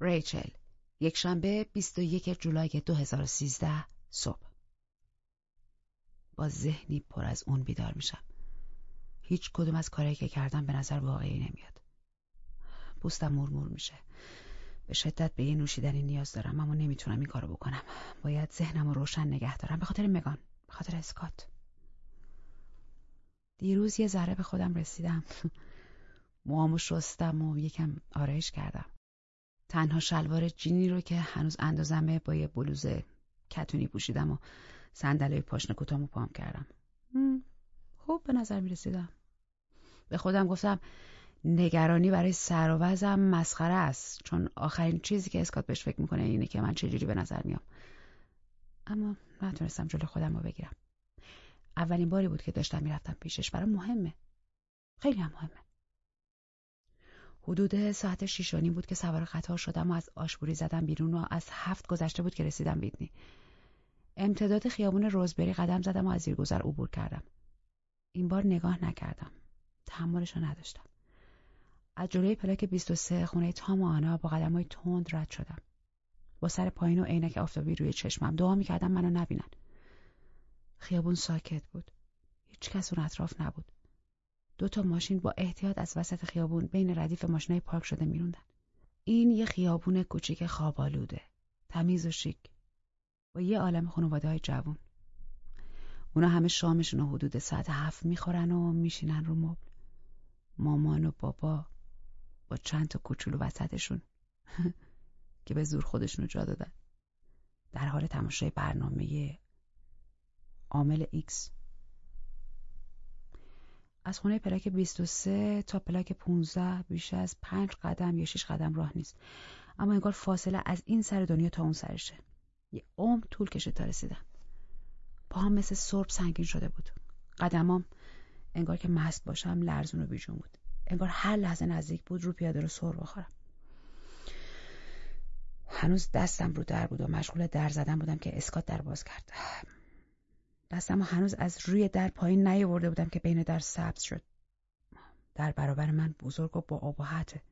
ریچل یک شنبه 21 جولای 2013 صبح. با ذهنی پر از اون بیدار میشم. هیچ کدوم از کارهایی که کردم به نظر واقعی نمیاد. پوستم مرمور میشه. به شدت به یه نوشیدنی نیاز دارم اما نمی‌تونم این کارو بکنم. باید ذهنم رو روشن نگه دارم. به خاطر مگان به خاطر اسکات. دیروز یه ذره به خودم رسیدم. موامو شستم و یکم آرایش کردم. تنها شلوار جینی رو که هنوز اندازمه با یه بلوز کتونی پوشیدم و صندلی پاشنه کوتاهمو پام کردم خوب به نظر می رسیدم به خودم گفتم نگرانی برای سر و مسخره است چون آخرین چیزی که اسکات بهش فکر می‌کنه اینه که من چجوری به نظر میام. اما نتونستم جلو خودم رو بگیرم. اولین باری بود که داشتم می‌رفتم پیشش. برای مهمه. خیلی هم مهمه. حدود ساعت شیشانی بود که سوار قطار شدم و از آشبوری زدم بیرون و از هفت گذشته بود که رسیدم ویدنی امتداد خیابون روزبری قدم زدم و از زیرگذر عبور کردم. این بار نگاه نکردم. تحملش نداشتم. از جلوی پلاک 23 خونه تام و آنا با قدم های تند رد شدم. با سر پایین و عینک آفتابی روی چشمم دعا می‌کردم منو نبینن. خیابون ساکت بود. هیچ کس اون اطراف نبود. دو تا ماشین با احتیاط از وسط خیابون بین ردیف ماشینای پارک شده میروندن. این یه خیابون کوچیک خوابالوده تمیز و شیک. با یه عالم خانواده های جوون. اونا همه شامشون حدود ساعت هفت می‌خورن و میشینن رو مبل. مامان و بابا با چند تا کوچولو وسطشون. که به زور خودشونو جا دادن. در حال تماشای برنامه عامل ایکس. از خونه پلاک 23 تا پلاک 15 بیش از پنج قدم یا شش قدم راه نیست. اما انگار فاصله از این سر دنیا تا اون سرشه. یه عمر طول کشید تا رسیدم. پاهم مثل سرب سنگین شده بود. قدمام انگار که مست باشم لرزون و بیجون بود. انگار هر لحظه نزدیک بود رو پیاده رو سر بخورم. هنوز دستم رو در بود و مشغول در زدن بودم که اسکات در باز کرد. دستم هنوز از روی در پایین نیاورده بودم که بین در سبز شد. در برابر من بزرگ و با آباحته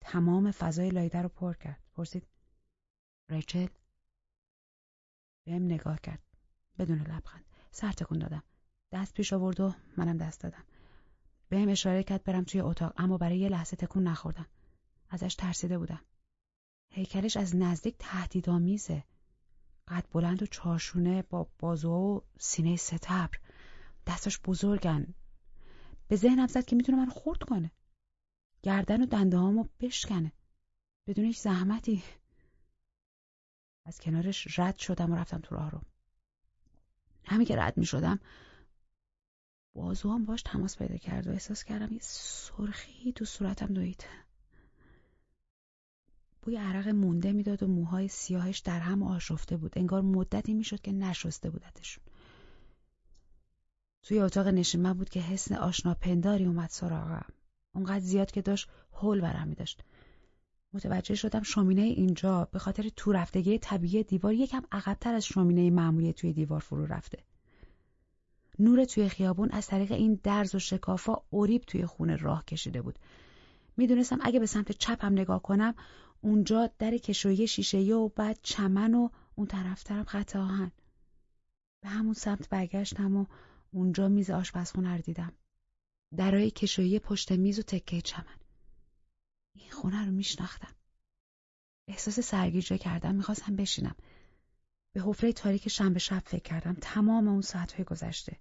تمام فضای لایده رو پر کرد. پرسید ریچل؟ بهم نگاه کرد. بدون لبخند. سر تکون دادم. دست پیش آورد و منم دست دادم. بهم اشاره کرد برم توی اتاق اما برای یه لحظه تکون نخوردم. ازش ترسیده بودم. هیکلش از نزدیک تهدیدآمیزه. قد بلند و چارشونه با بازو و سینه ستبر دستش بزرگن. به ذهنم زد که می‌تونه من خورد کنه. گردن و دنده هامو بشکنه. بدون هیچ زحمتی. از کنارش رد شدم و رفتم تو راه رو. همین که رد می شدم بازوام باش تماس پیدا کرد و احساس کردم یه سرخی تو صورتم دوید. بوی عرق مونده می‌داد و موهای سیاهش در هم آشفته بود. انگار مدتی می‌شد که نشسته بودتشون. توی اتاق نشیمن بود که حسن آشناپنداری اومد سراغم. اونقدر زیاد که داشت هول برم می داشت متوجه شدم شومینه اینجا به خاطر تو رفتگی طبیعی دیوار یکم عقبتر از شومینه معمولی توی دیوار فرو رفته. نور توی خیابون از طریق این درز و شکافا اوریب توی خونه راه کشیده بود. می‌دونستم اگه به سمت چپم نگاه کنم اونجا در کشویی شیشه و بعد چمن و اون طرفترم خط آهن. به همون سمت برگشتم و اونجا میز آشپزخونه رو دیدم. درای کشویی پشت میز و تکه چمن. این خونه رو میشناختم. احساس سرگیجه کردم می‌خواستم بشینم. به حفره تاریک شنبه شب فکر کردم. تمام اون ساعتهای گذشته.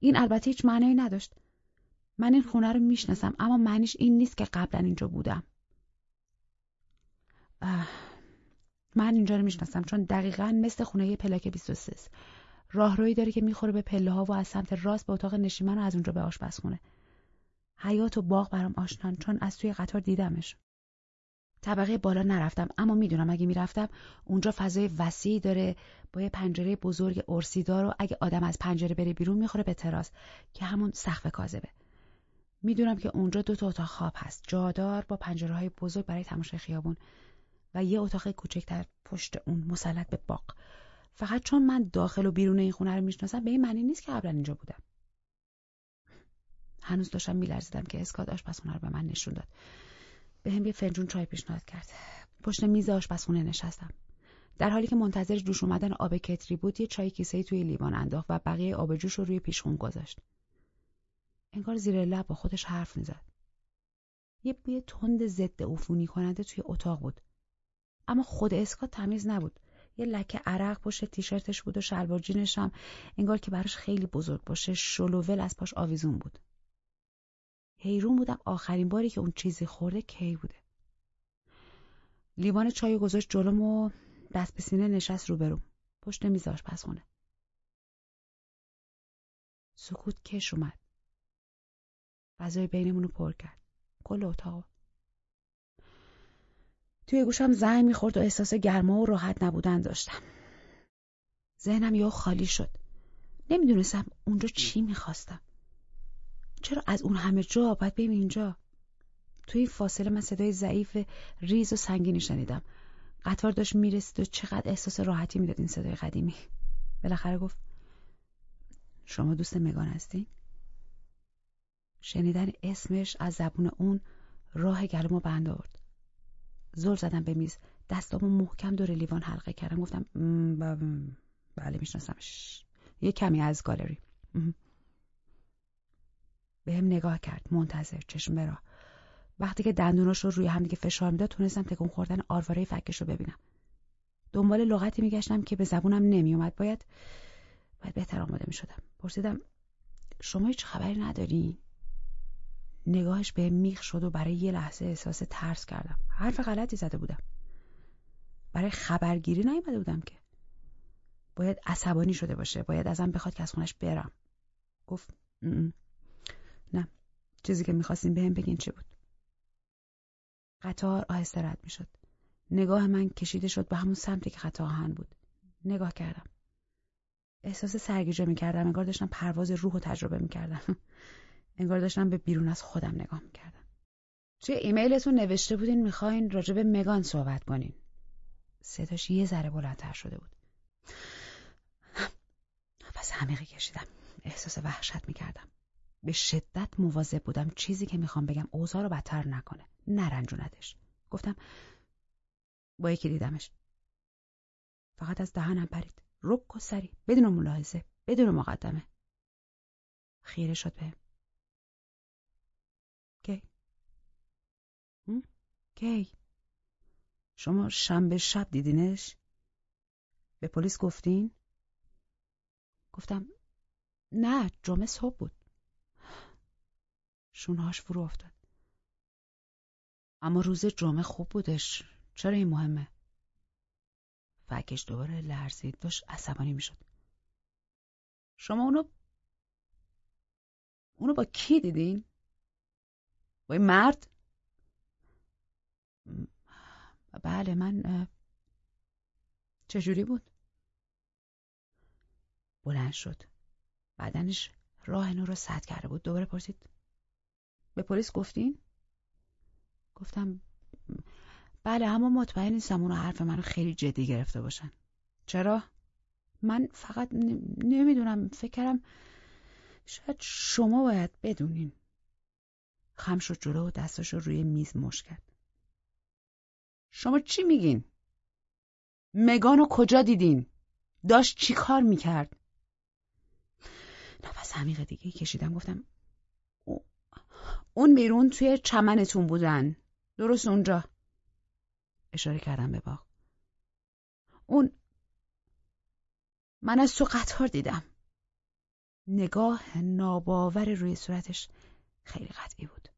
این البته هیچ معنی نداشت. من این خونه رو می‌شناسم اما معنیش این نیست که قبلا اینجا بودم. من اینجا رو می‌شناسم چون دقیقا مثل خونه پلاک 23 راهرویی داره که می‌خوره به پله ها و از سمت راست به اتاق نشیمن و از اونجا به آشپزخونه. حیات و باغ برام آشنان چون از توی قطار دیدمش. طبقه بالا نرفتم اما می‌دونم اگه می‌رفتم اونجا فضای وسیعی داره با یه پنجره بزرگ ارسیدار و اگه آدم از پنجره بره بیرون می‌خوره به تراس که همون سقف کاذبه. می‌دونم که اونجا دو تا اتاق خواب هست. جادار با پنجره های بزرگ برای تماشای خیابون. یه اتاق کوچکتر پشت اون مسلط به باغ فقط چون من داخل و بیرون این خونه رو می‌شناسم به این معنی نیست که قبلا اینجا بودم هنوز داشتم میلرزیدم که اسکات آشپزخونه رو به من نشون داد به هم یه فنجون چای پیشنهاد کرد پشت میز آشپزخونه نشستم. در حالی که منتظر جوش اومدن آب کتری بود یه چای کیسه توی لیوان انداخت و بقیه آب جوش رو روی پیشخون گذاشت. انگار زیر لب با خودش حرف می‌زد. یه بوی تند ضد عفونی کننده توی اتاق بود. اما خود اسکات تمیز نبود. یه لکه عرق پشت تیشرتش بود و شلوار جینش هم انگار که براش خیلی بزرگ باشه شلوول از پاش آویزون بود. حیرون بودم آخرین باری که اون چیزی خورده کی بوده. لیوان چای گذاشت جلوم و دست به سینه نشست روبروم. پشت میز آشپزخونه. سکوت کش اومد. فضای بینمون رو پر کرد. کل اتاق. توی گوشم زنگ می‌خورد و احساس گرما و راحت نبودن داشتم. ذهنم یا خالی شد. نمی‌دونستم اونجا چی می‌خواستم. چرا از اون همه جا باید بریم اینجا؟ توی این فاصله من صدای ضعیف ریز و سنگینی شنیدم. قطار داشت می‌رسید و چقدر احساس راحتی می‌داد این صدای قدیمی. بالاخره گفت شما دوست مگان هستی؟ شنیدن اسمش از زبون اون راه گلومو بند آورد. زل زدم به میز. دستامو محکم دور لیوان حلقه کردم. گفتم بله میشناسمش. یه کمی از گالری. به هم نگاه کرد. منتظر چشم برا وقتی که دندوناش رو روی همدیگه فشار می‌داد تونستم تکون خوردن آرواره فکش رو ببینم. دنبال لغتی میگشتم که به زبونم نمیومد باید باید بهتر آماده می‌شدم. پرسیدم شما هیچ خبری نداری؟ نگاهش به میخ شد و برای یه لحظه احساس ترس کردم. حرف غلطی زده بودم. برای خبرگیری نیومده بودم که. باید عصبانی شده باشه. باید ازم بخواد که از خونش برم. گفت نه. چیزی که می‌خواستین بهم بگین چه بود؟ قطار آهسته رد می‌شد. نگاه من کشیده شد به همون سمتی که خط آهن بود. نگاه کردم. احساس سرگیجه می‌کردم. انگار داشتم پرواز روح و تجربه می‌کردم. انگار داشتم به بیرون از خودم نگاه می‌کردم. توی ایمیلتون نوشته بودین می‌خواین راجب مگان صحبت کنین. صداش یه ذره بلندتر شده بود. نفس عمیقی کشیدم. احساس وحشت می‌کردم. به شدت مواظب بودم چیزی که می‌خوام بگم اوضاع رو بدتر نکنه. نرنجوندش گفتم با یکی دیدمش. فقط از دهنم پرید. رک و سری. بدون ملاحظه. بدون مقدمه. خیره شد به کی کی؟ شما شنبه شب دیدینش؟ به پلیس گفتین؟ گفتم نه جمعه صبح بود. شونهاش فرو افتاد. اما روز جمعه خوب بودش. چرا این مهمه؟ فکش دوباره لرزید داشت عصبانی می‌شد. شما اونو اونو با کی دیدین؟ با این مرد؟ بله من چجوری بود؟ بلند شد بدنش راه نور رو سد کرده بود دوباره پرسید به پلیس گفتین؟ گفتم بله اما مطمئن نیستم اونو حرف منو خیلی جدی گرفته باشن چرا؟ من فقط نمی‌دونم فکرم شاید شما باید بدونین خم شد جلو و دستش رو روی میز مش کرد شما چی میگین؟ مگانو کجا دیدین؟ داشت چی کار می‌کرد؟ نفس عمیق دیگه کشیدم گفتم اون بیرون توی چمنتون بودن درست اونجا اشاره کردم به باغ اون من از تو قطار دیدم نگاه ناباور روی صورتش خیلی قطعی بود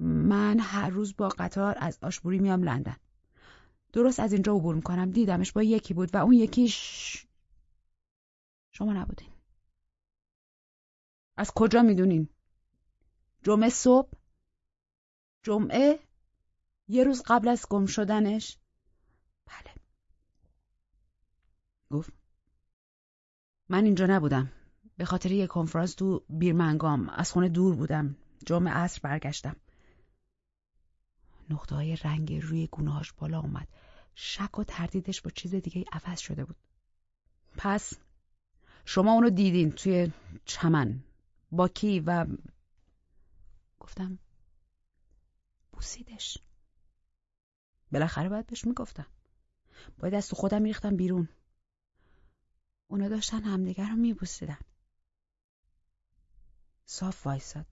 من هر روز با قطار از آشبوری میام لندن. درست از اینجا عبور می‌کنم. دیدمش با یکی بود و اون یکیش شما نبودین. از کجا می‌دونین؟ جمعه صبح؟ جمعه؟ یه روز قبل از گم شدنش؟ بله. گفت من اینجا نبودم. به خاطر یه کنفرانس تو بیرمنگام از خونه دور بودم. جمعه عصر برگشتم. نقطه های رنگ روی گونهاش بالا اومد. شک و تردیدش با چیز دیگه عوض شده بود. پس شما اونو دیدین توی چمن با کی و گفتم بوسیدش. بالاخره باید بهش می‌گفتم. باید از تو خودم میریختم بیرون. اونا داشتن همدیگر رو میبوسیدن. صاف وایساد.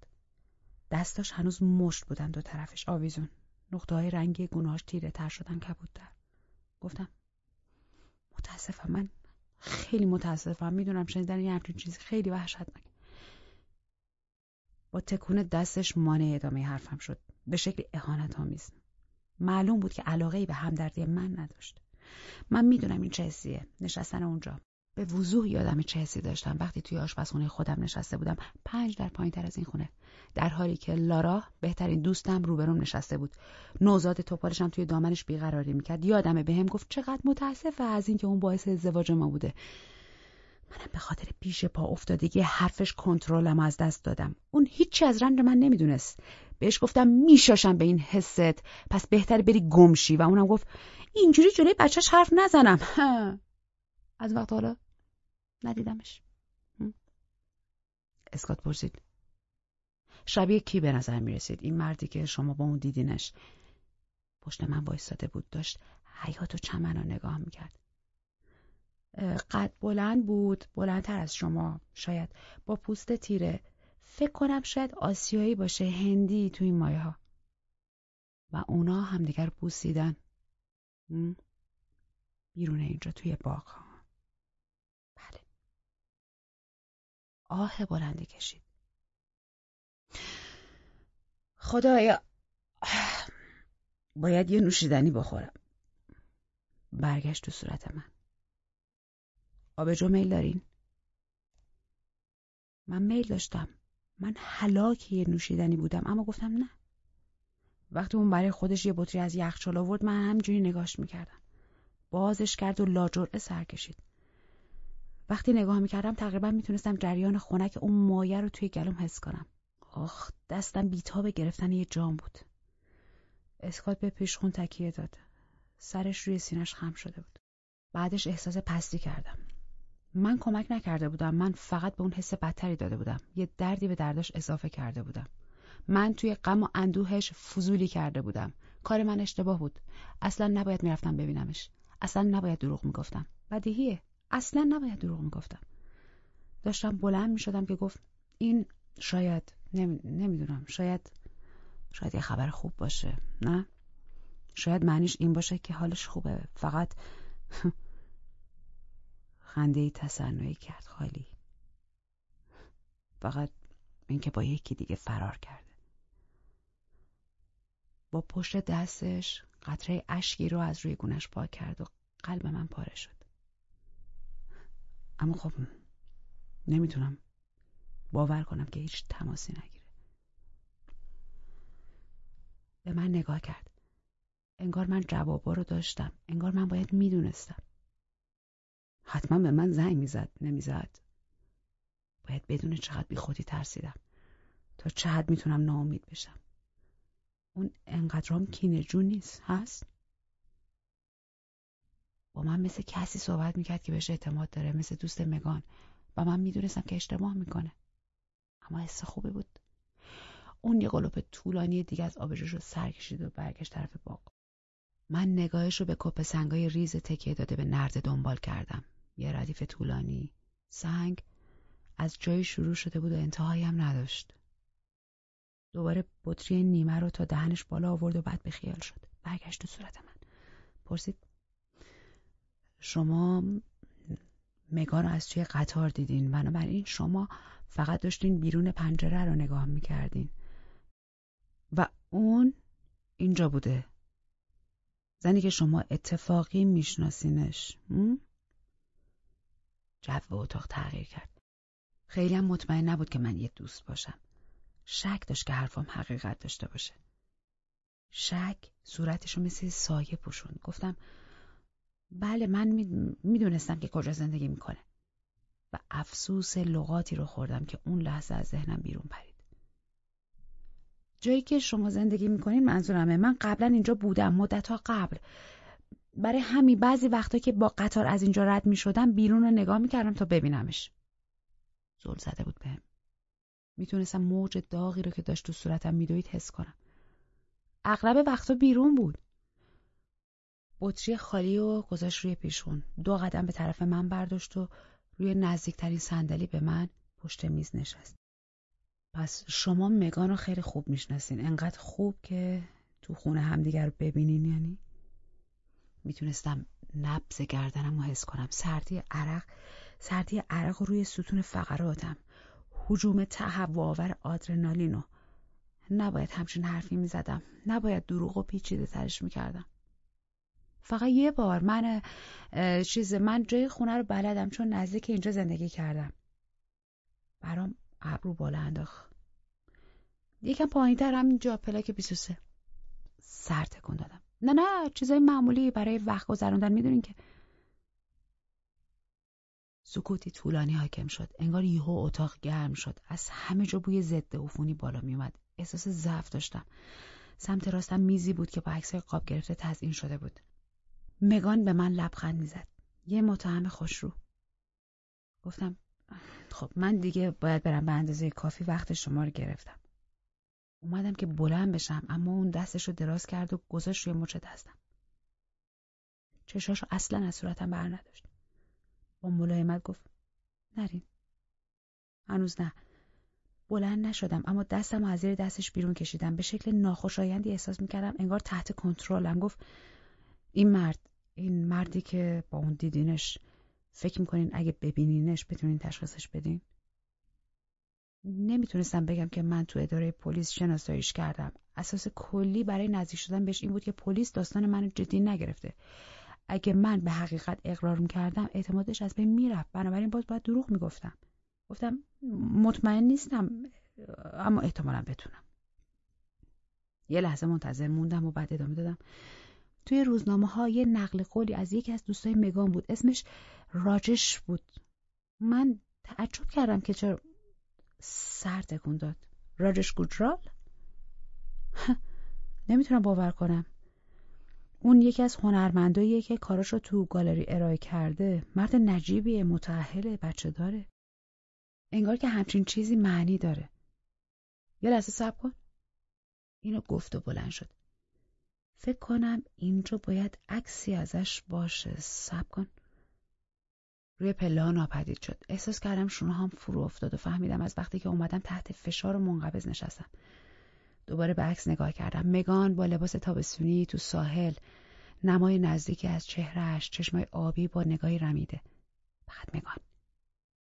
دستاش هنوز مشت بودن دو طرفش آویزون. نقطه های رنگی گونهاش تیره تر شدن کبودتر. گفتم متاسفم من خیلی متاسفم. می‌دونم شنیدن یه همچین چیزی خیلی وحشتناک. با تکون دستش مانع ادامه حرفم شد. به شکل اهانت آمیز معلوم بود که علاقه ای به همدردی من نداشت. من می‌دونم این چه حسیه. نشستن اونجا. به وضوح یادم چه حسی داشتم. وقتی توی آشپزخونه خودم نشسته بودم پنج در پایین تر از این خونه. در حالی که لارا بهترین دوستم روبروم نشسته بود. نوزاد توپالشم توی دامنش بیقراری می‌کرد. یادمه بهم گفت چقدر متاسفه از اینکه اون باعث ازدواج ما بوده. منم به خاطر پیش پا افتادگی حرفش کنترلم از دست دادم. اون هیچی از رنج من نمی‌دونست. بهش گفتم میشاشم به این حست. پس بهتر بری گمشی. و اونم گفت اینجوری جلوی بچهش حرف نزنم. از وقت حالا ندیدمش. اسکات پرسید. شبیه کی به نظر می رسید این مردی که شما با اون دیدینش پشت من وایستاده بود داشت حیات و چمن رو نگاه می‌کرد. قد بلند بود بلندتر از شما شاید با پوست تیره. فکر کنم شاید آسیایی باشه هندی تو این مایه ها و اونا همدیگر بوسیدن. بیرون اینجا توی باغ ها آه بلندی کشید. خدایا باید یه نوشیدنی بخورم. برگشت تو صورت من. آبجو میل دارین؟ من میل داشتم. من حلاک یه نوشیدنی بودم اما گفتم نه. وقتی اون برای خودش یه بطری از یخچال آورد من همجوری نگاش می‌کردم. بازش کرد و لاجرعه سر کشید. وقتی نگاه می‌کردم تقریبا می‌تونستم جریان خنک اون مایه رو توی گلوم حس کنم. آخ دستم بیتاب گرفتن یه جام بود. اسکات به پیشخون تکیه داد. سرش روی سینش خم شده بود. بعدش احساس پستی کردم. من کمک نکرده بودم. من فقط به اون حس بدتری داده بودم. یه دردی به درداش اضافه کرده بودم. من توی غم و اندوهش فضولی کرده بودم. کار من اشتباه بود. اصلا نباید می‌رفتم ببینمش. اصلا نباید دروغ می‌گفتم. بدیهیه. اصلا نباید دروغ می‌گفتم. داشتم بلند می‌شدم که گفت این شاید نمی‌دونم شاید شاید یه خبر خوب باشه نه؟ شاید معنیش این باشه که حالش خوبه فقط خنده ای تصنعی کرد خالی. فقط اینکه با یکی دیگه فرار کرده. با پشت دستش قطره اشکی رو از روی گونش پاک کرد و قلب من پاره شد. اما خب نمی‌تونم باور کنم که هیچ تماسی نگیره. به من نگاه کرد. انگار من جوابا رو داشتم. انگار من باید می‌دونستم. حتما به من زنگ می‌زد نمی‌زد. باید بدون چقدر بی خودی ترسیدم. تا چه حد می‌تونم ناامید بشم. اون انقدرام کینجو نیست هست؟ من مثل کسی صحبت می‌کرد که بهش اعتماد داره مثل دوست مگان. و من می‌دونستم که اشتباه می‌کنه. اما حس خوبی بود. اون یه قلوب طولانی دیگه از آبجوش رو سر کشید و برگشت طرف باغ. من نگاهش رو به کپ سنگای ریز تکیه داده به نرد دنبال کردم. یه ردیف طولانی. سنگ از جایی شروع شده بود و انتهایی هم نداشت. دوباره بطری نیمه رو تا دهنش بالا آورد و بعد به خیال شد. برگشت تو صورت من. پرسید شما مگان رو از توی قطار دیدین. بنابراین شما فقط داشتین بیرون پنجره رو نگاه می‌کردین. و اون اینجا بوده. زنی که شما اتفاقی میشناسینش. جو اتاق تغییر کرد. خیلی هم مطمئن نبود که من یه دوست باشم. شک داشت که حرفم حقیقت داشته باشه. شک صورتش رو مثل سایه پوشوند. گفتم بله من می‌دونستم که کجا زندگی می‌کنه. و افسوس لغاتی رو خوردم که اون لحظه از ذهنم بیرون پرید. جایی که شما زندگی می‌کنین منظورمه. من قبلا اینجا بودم مدتها قبل. برای همین بعضی وقتا که با قطار از اینجا رد می‌شدم بیرون رو نگاه می‌کردم تا ببینمش. زل زده بود بهم. می‌تونستم موج داغی رو که داشت تو صورتم میدوید حس کنم. اغلب وقتا بیرون بود. بطری خالی و گذاشت روی پیشون. دو قدم به طرف من برداشت و روی نزدیکترین صندلی به من پشت میز نشست. پس شما مگان رو خیلی خوب می‌شناسین. انقدر خوب که تو خونه همدیگر رو ببینین یعنی؟ می‌تونستم نبز گردنم رو حس کنم. سردی عرق سردی عرق روی ستون فقراتم. حجوم تهوع آدرنالینو. نباید همچین حرفی می‌زدم. نباید دروغ و پیچیده ترش می‌کردم. فقط یه بار من چیز من جای خونه رو بلدم چون نزدیک اینجا زندگی کردم. برام ابرو بالا انداخت. یکم پایین تر همینجا پلاک 23 سر تکون دادم. نه نه چیزای معمولی برای وقت گذراندن. می‌دونین که سکوتی طولانی حاکم شد. انگار یهو اتاق گرم شد. از همه جا بوی ضد عفونی بالا میومد احساس ضعف داشتم. سمت راستم میزی بود که با عکسای قاب گرفته تزئین شده بود. مگان به من لبخند می‌زد. یه متهم خوشرو. گفتم خب من دیگه باید برم به اندازه کافی وقت شما رو گرفتم. اومدم که بلند بشم اما اون دستش رو دراز کرد و گذاشت روی مچ دستم. چشاشو اصلا از صورتم بر نداشت. با ملایمت گفت نرین. هنوز نه. بلند نشدم اما دستم از زیر دستش بیرون کشیدم. به شکل ناخوشایندی احساس می‌کردم انگار تحت کنترلم. گفت این مرد این مردی که با اون دیدینش فکر می‌کنین اگه ببینینش بتونین تشخیصش بدین؟ نمی‌تونستم بگم که من تو اداره پلیس شناساییش کردم. اساس کلی برای نزدیک شدن بهش این بود که پلیس داستان منو جدی نگرفته. اگه من به حقیقت اقرار می‌کردم اعتمادش از بین می‌رفت. بنابراین باز باید دروغ می‌گفتم. گفتم مطمئن نیستم اما احتمالا بتونم. یه لحظه منتظر موندم و بعد ادامه دادم. توی روزنامه ها یه نقل قولی از یکی از دوستای مگان بود. اسمش راجش بود. من تعجب کردم که چرا سر تکون داد. راجش گوجرال نمی‌تونم باور کنم. اون یکی از هنرمنداییه که کاراش رو تو گالری ارائه کرده. مرد نجیبیه متعهله بچه داره. انگار که همچین چیزی معنی داره. یه لحظه سب کن. اینو گفت و بلند شد. فکر کنم اینجا باید عکسی ازش باشه. سب کن. روی پله ناپدید شد. احساس کردم شونه هم فرو افتاد و فهمیدم از وقتی که اومدم تحت فشار و منقبض نشستم. دوباره به عکس نگاه کردم. مگان با لباس تابستونی تو ساحل نمای نزدیکی از چهرهش چشمای آبی با نگاهی رمیده. فقط مگان.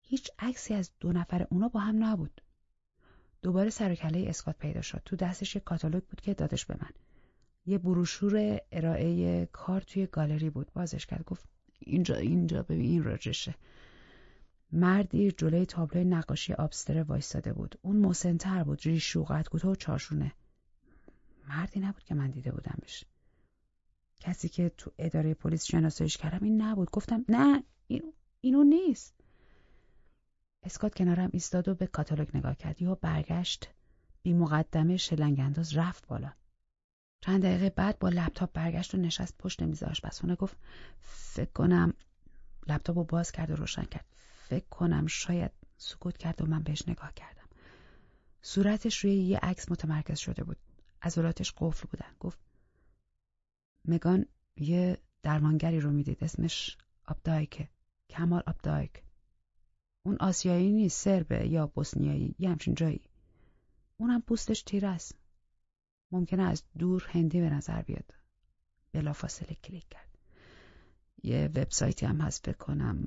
هیچ عکسی از دو نفر اونا با هم نبود. دوباره سر و کله اسکات پیدا شد. تو دستش یه کاتالوگ بود که دادش به من. یه بروشور ارائه کار توی گالری بود. بازش کرد. گفت اینجا اینجا ببین این راجشه. مردی جلوی تابلوی نقاشی آبستر وایستاده بود. اون مسنتر بود. ریش شوقت کوتاه و چارشونه. مردی نبود که من دیده بودمش کسی که تو اداره پلیس شناساییش کردم این نبود. گفتم نه این اینو نیست. اسکات کنارم ایستاد و به کاتالوگ نگاه کرد. یا برگشت. بی مقدمه شلنگ انداز رفت بالا. چند دقیقه بعد با لپتاپ برگشت و نشست پشت میز آشپزخونه گفت فکر کنم لپتاپ باز کرد و روشن کرد. فکر کنم شاید سکوت کرد و من بهش نگاه کردم. صورتش روی یه عکس متمرکز شده بود. عضلاتش قفل بودن. گفت مگان یه درمانگری رو می‌دید. اسمش آبدایکه. کمال آبدایک. اون آسیایی نیست سربه یا بوسنیایی یه همچین جایی. اونم پوستش تیره است. ممکنه از دور هندی به نظر بیاد. بلافاصله کلیک کرد. یه وبسایتی هم هست فکر کنم.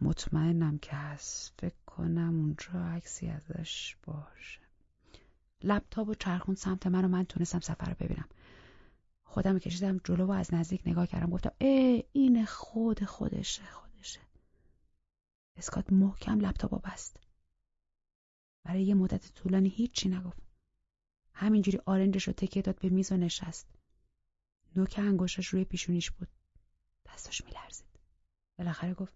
مطمئنم که هست. فکر کنم اونجا عکسی ازش باشه. لپتاپ و چرخون سمت من و من تونستم سفر رو ببینم. خودم کشیدم جلو و از نزدیک نگاه کردم. گفتم ای این خود خودشه خودشه. اسکات محکم لپتاپ بست. برای یه مدت طولانی هیچی نگفت. همینجوری آرنجش رو تکیه داد به میز و نشست. نوک انگشتش روی پیشونیش بود. دستش میلرزید. بالاخره گفت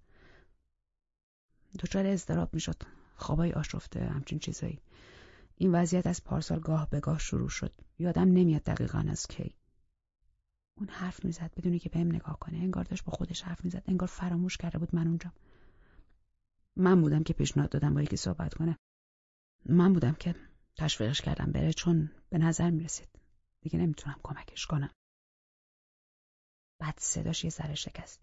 دچار اضطراب می‌شد. خوابای آشفته همچین چیزایی. این وضعیت از پارسال گاه به گاه شروع شد. یادم نمیاد دقیقا از کی. اون حرف می‌زد بدونی که بهم نگاه کنه. انگار داشت با خودش حرف می‌زد. انگار فراموش کرده بود من اونجا من بودم که پیشنهاد دادم با یکی صحبت کنه. من بودم که تشویقش کردم بره چون به نظر می‌رسید. دیگه نمی‌تونم کمکش کنم. بعد صداش یه ذره شکست.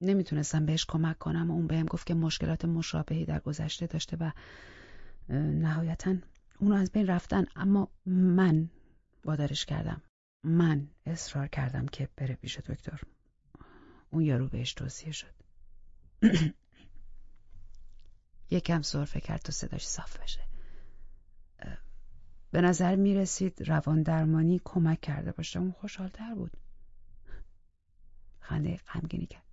نمی‌تونستم بهش کمک کنم و اون بهم گفت که مشکلات مشابهی در گذشته داشته و نهایتا اونو از بین رفتن. اما من وادارش کردم. من اصرار کردم که بره پیش دکتر. اون یارو بهش توصیه شد. یکم صرفه کرد تا صداش صاف بشه. به نظر می رسید روان درمانی کمک کرده باشه. اون خوشحالتر بود. خنده غمگینی کرد.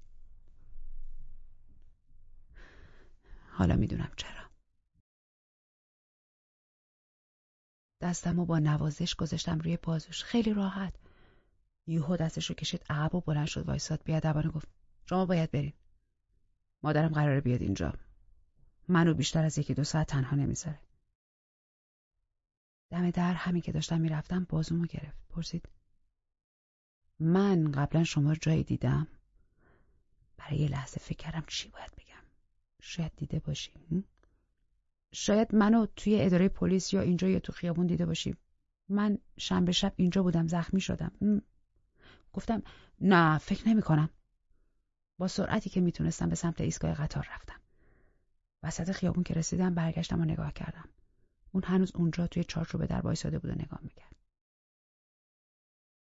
حالا می‌دونم چرا. دستم و با نوازش گذاشتم روی بازوش. خیلی راحت. یوهو دستش رو کشید عقب و بلند شد وایساد. بیادبانه گفت شما باید برید مادرم قراره بیاد اینجا. منو بیشتر از یکی دو ساعت تنها نمی‌ذاره. دم در همین که داشتم می‌رفتم بازومو گرفت. پرسید من قبلا شما جایی دیدم؟ برای یه لحظه فکر کردم چی باید بگم. شاید دیده باشی شاید منو توی اداره پلیس یا اینجا یا تو خیابون دیده باشی من شنبه شب اینجا بودم زخمی شدم. گفتم نه فکر نمی کنم با سرعتی که می‌تونستم به سمت ایستگاه قطار رفتم. وسط خیابون که رسیدم برگشتم و نگاه کردم. اون هنوز اونجا توی چارچوب در وایساده بود و نگاه می‌کرد.